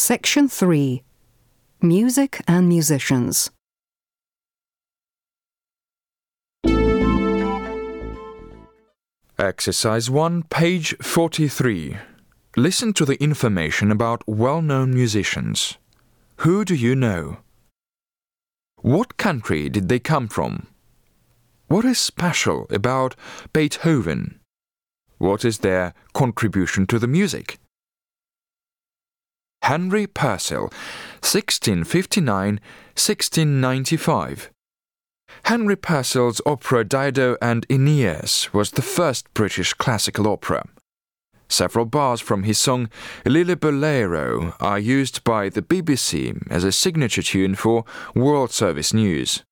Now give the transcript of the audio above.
Section 3 Music and Musicians. Exercise 1, page 43. Listen to the information about well known musicians. Who do you know? What country did they come from? What is special about Beethoven? What is their contribution to the music? Henry Purcell, 1659 1695. Henry Purcell's opera Dido and Aeneas was the first British classical opera. Several bars from his song Lilliburlero are used by the BBC as a signature tune for World Service News.